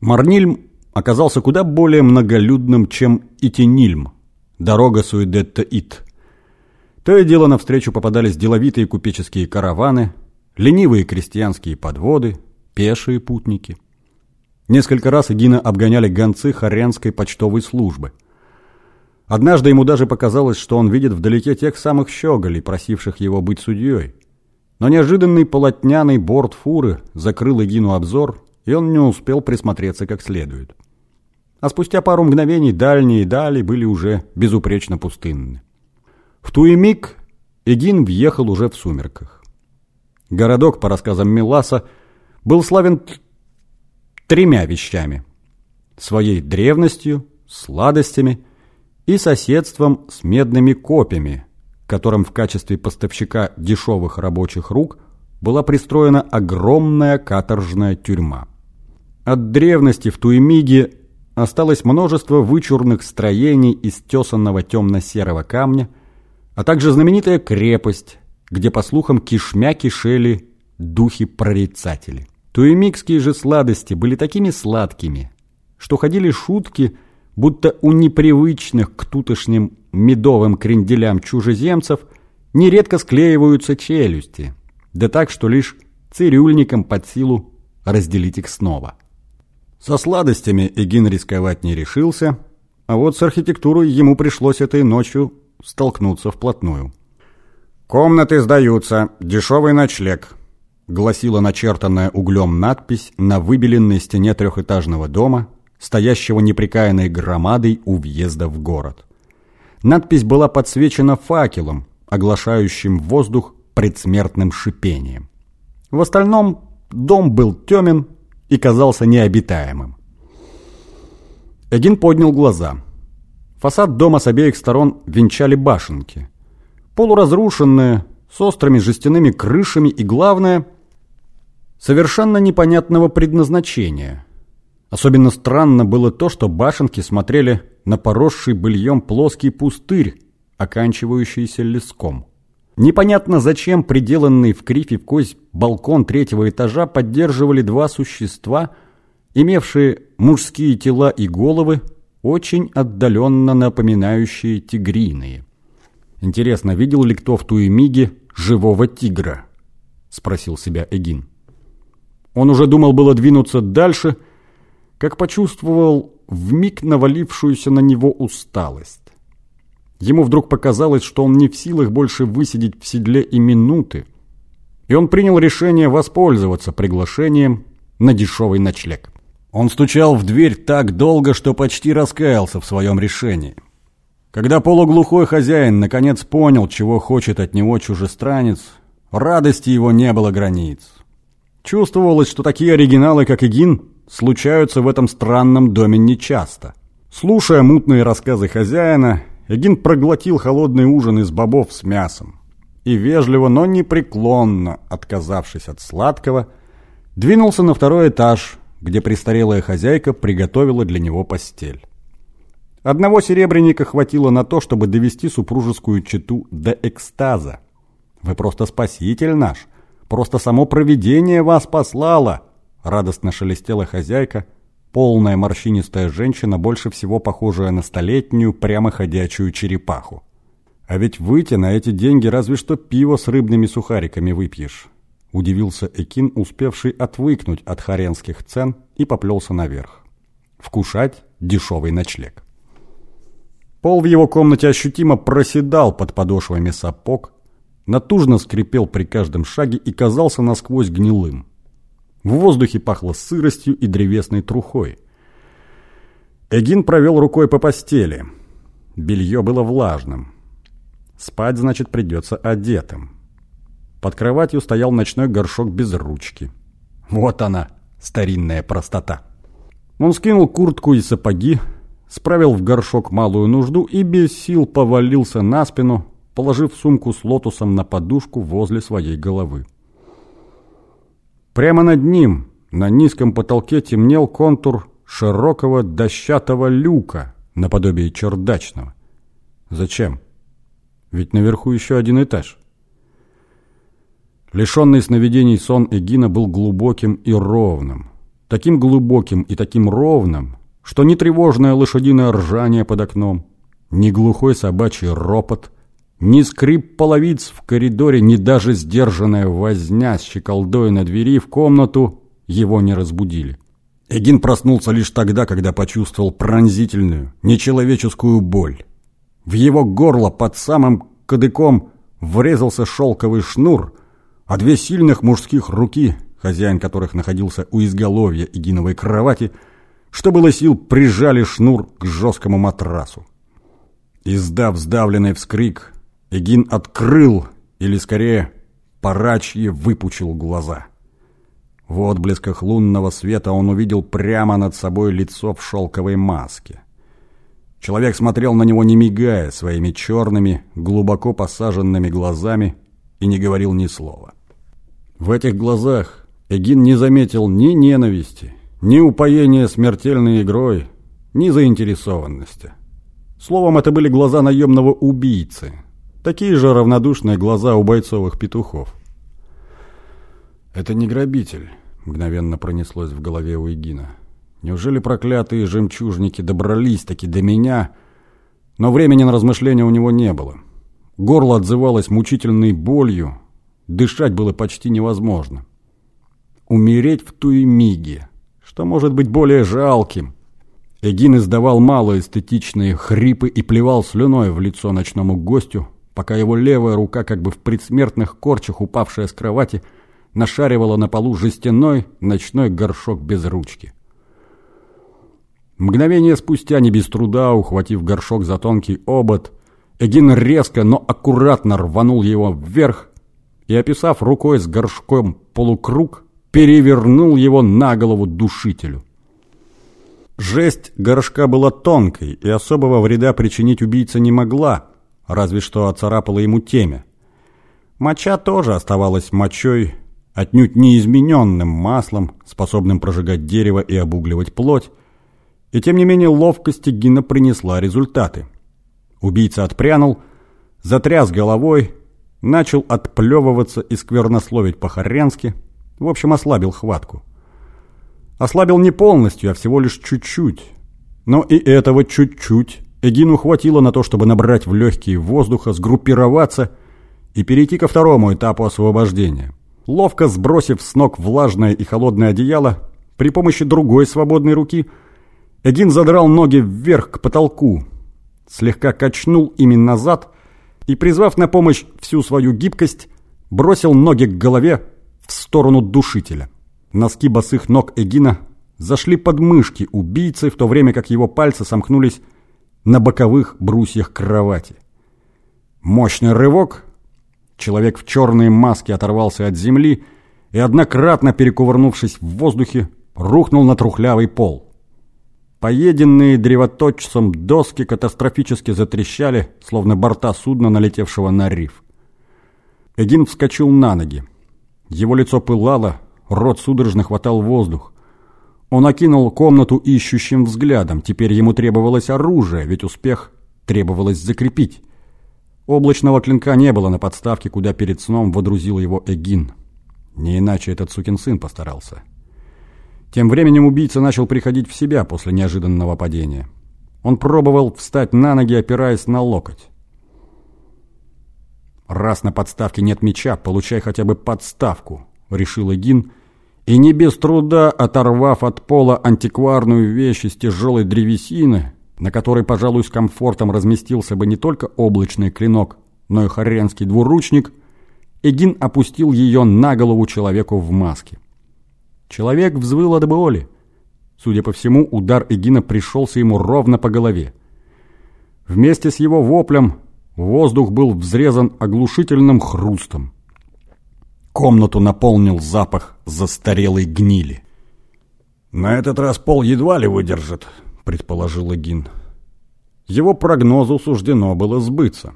Марнильм оказался куда более многолюдным, чем Итинильм, дорога Суидетта-Ит. То и дело навстречу попадались деловитые купеческие караваны, ленивые крестьянские подводы, пешие путники. Несколько раз Игина обгоняли гонцы Хоренской почтовой службы. Однажды ему даже показалось, что он видит вдалеке тех самых щеголей, просивших его быть судьей. Но неожиданный полотняный борт фуры закрыл Игину обзор, и он не успел присмотреться как следует. А спустя пару мгновений дальние дали были уже безупречно пустынны. В Туемик Эгин въехал уже в сумерках. Городок, по рассказам Миласа, был славен тремя вещами. Своей древностью, сладостями и соседством с медными копьями, которым в качестве поставщика дешевых рабочих рук была пристроена огромная каторжная тюрьма. От древности в Туемиге осталось множество вычурных строений из тесанного темно-серого камня, а также знаменитая крепость, где, по слухам, кишмя кишели духи-прорицатели. Туемикские же сладости были такими сладкими, что ходили шутки, будто у непривычных к тутошним медовым кренделям чужеземцев нередко склеиваются челюсти, да так, что лишь цирюльникам под силу разделить их снова. Со сладостями Эгин рисковать не решился, а вот с архитектурой ему пришлось этой ночью столкнуться вплотную. «Комнаты сдаются, дешевый ночлег», — гласила начертанная углем надпись на выбеленной стене трехэтажного дома, стоящего неприкаянной громадой у въезда в город. Надпись была подсвечена факелом, оглашающим воздух предсмертным шипением. В остальном дом был темен, и казался необитаемым. Эгин поднял глаза. Фасад дома с обеих сторон венчали башенки. Полуразрушенные, с острыми жестяными крышами и, главное, совершенно непонятного предназначения. Особенно странно было то, что башенки смотрели на поросший быльем плоский пустырь, оканчивающийся леском. Непонятно зачем приделанный в крифе в кость балкон третьего этажа поддерживали два существа, имевшие мужские тела и головы, очень отдаленно напоминающие тигриные. «Интересно, видел ли кто в Туемиге живого тигра?» – спросил себя Эгин. Он уже думал было двинуться дальше, как почувствовал вмиг навалившуюся на него усталость. Ему вдруг показалось, что он не в силах больше высидеть в седле и минуты, и он принял решение воспользоваться приглашением на дешевый ночлег. Он стучал в дверь так долго, что почти раскаялся в своем решении. Когда полуглухой хозяин наконец понял, чего хочет от него чужестранец, радости его не было границ. Чувствовалось, что такие оригиналы, как Игин, случаются в этом странном доме нечасто. Слушая мутные рассказы хозяина, Эгин проглотил холодный ужин из бобов с мясом и вежливо, но непреклонно, отказавшись от сладкого, двинулся на второй этаж, где престарелая хозяйка приготовила для него постель. Одного серебряника хватило на то, чтобы довести супружескую чету до экстаза. «Вы просто спаситель наш! Просто само провидение вас послало!» Радостно шелестела хозяйка – Полная морщинистая женщина, больше всего похожая на столетнюю прямоходячую черепаху. А ведь выйти на эти деньги разве что пиво с рыбными сухариками выпьешь. Удивился Экин, успевший отвыкнуть от харенских цен, и поплелся наверх. Вкушать дешевый ночлег. Пол в его комнате ощутимо проседал под подошвами сапог, натужно скрипел при каждом шаге и казался насквозь гнилым. В воздухе пахло сыростью и древесной трухой. Эгин провел рукой по постели. Белье было влажным. Спать, значит, придется одетым. Под кроватью стоял ночной горшок без ручки. Вот она, старинная простота. Он скинул куртку и сапоги, справил в горшок малую нужду и без сил повалился на спину, положив сумку с лотусом на подушку возле своей головы. Прямо над ним, на низком потолке, темнел контур широкого дощатого люка, наподобие чердачного. Зачем? Ведь наверху еще один этаж. Лишенный сновидений сон Эгина был глубоким и ровным. таким глубоким и таким ровным, что ни тревожное лошадиное ржание под окном, ни глухой собачий ропот, ни скрип половиц в коридоре, ни даже сдержанная возня с щеколдой на двери в комнату его не разбудили. Эгин проснулся лишь тогда, когда почувствовал пронзительную, нечеловеческую боль. В его горло под самым кадыком врезался шелковый шнур, а две сильных мужских руки, хозяин которых находился у изголовья Эгиновой кровати, что было сил, прижали шнур к жесткому матрасу. Издав сдавленный вскрик, Эгин открыл, или скорее, парачье выпучил глаза. В отблесках лунного света он увидел прямо над собой лицо в шелковой маске. Человек смотрел на него не мигая своими черными, глубоко посаженными глазами и не говорил ни слова. В этих глазах Эгин не заметил ни ненависти, ни упоения смертельной игрой, ни заинтересованности. Словом, это были глаза наемного убийцы, такие же равнодушные глаза у бойцовых петухов. «Это не грабитель», — мгновенно пронеслось в голове у Эгина. «Неужели проклятые жемчужники добрались-таки до меня?» Но времени на размышления у него не было. Горло отзывалось мучительной болью, дышать было почти невозможно. Умереть в туемиге, что может быть более жалким? Эгин издавал малоэстетичные хрипы и плевал слюной в лицо ночному гостю, пока его левая рука, как бы в предсмертных корчах, упавшая с кровати, — нашаривала на полу жестяной ночной горшок без ручки. Мгновение спустя, не без труда, ухватив горшок за тонкий обод, Эгин резко, но аккуратно рванул его вверх и, описав рукой с горшком полукруг, перевернул его на голову душителю. Жесть горшка была тонкой и особого вреда причинить убийца не могла, разве что оцарапала ему темя. Моча тоже оставалась мочой, отнюдь не измененным маслом, способным прожигать дерево и обугливать плоть, и тем не менее ловкость Гина принесла результаты. Убийца отпрянул, затряс головой, начал отплевываться и сквернословить по-хоренски, в общем, ослабил хватку. Ослабил не полностью, а всего лишь чуть-чуть. Но и этого чуть-чуть Эгину хватило на то, чтобы набрать в легкие воздуха, сгруппироваться и перейти ко второму этапу освобождения. Ловко сбросив с ног влажное и холодное одеяло, при помощи другой свободной руки, Эгин задрал ноги вверх к потолку, слегка качнул ими назад и, призвав на помощь всю свою гибкость, бросил ноги к голове в сторону душителя. Носки босых ног Эгина зашли под мышки убийцы, в то время как его пальцы сомкнулись на боковых брусьях кровати. Мощный рывок, Человек в черной маске оторвался от земли и, однократно перекувырнувшись в воздухе, рухнул на трухлявый пол. Поеденные древоточцем доски катастрофически затрещали, словно борта судна, налетевшего на риф. Эдин вскочил на ноги. Его лицо пылало, рот судорожно хватал воздух. Он окинул комнату ищущим взглядом. Теперь ему требовалось оружие, ведь успех требовалось закрепить. Облачного клинка не было на подставке, куда перед сном водрузил его Эгин. Не иначе этот сукин сын постарался. Тем временем убийца начал приходить в себя после неожиданного падения. Он пробовал встать на ноги, опираясь на локоть. «Раз на подставке нет меча, получай хотя бы подставку», — решил Эгин, и не без труда, оторвав от пола антикварную вещь из тяжелой древесины, на которой, пожалуй, с комфортом разместился бы не только облачный клинок, но и хоренский двуручник, Эгин опустил ее на голову человеку в маске. Человек взвыл от боли. Судя по всему, удар Эгина пришелся ему ровно по голове. Вместе с его воплем воздух был взрезан оглушительным хрустом. Комнату наполнил запах застарелой гнили. «На этот раз пол едва ли выдержит», предположил Эгин. Его прогнозу суждено было сбыться.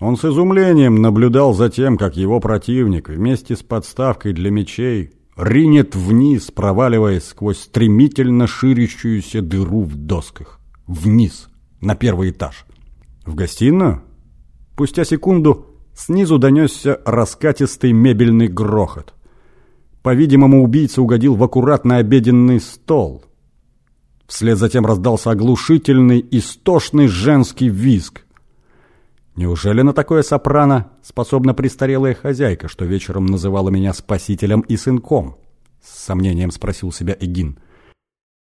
Он с изумлением наблюдал за тем, как его противник вместе с подставкой для мечей ринет вниз, проваливаясь сквозь стремительно ширящуюся дыру в досках. Вниз, на первый этаж. В гостиную? Спустя секунду снизу донесся раскатистый мебельный грохот. По-видимому, убийца угодил в аккуратный обеденный стол. Вслед затем раздался оглушительный, истошный женский визг. Неужели на такое сопрано способна престарелая хозяйка, что вечером называла меня спасителем и сынком? С сомнением спросил себя Эгин.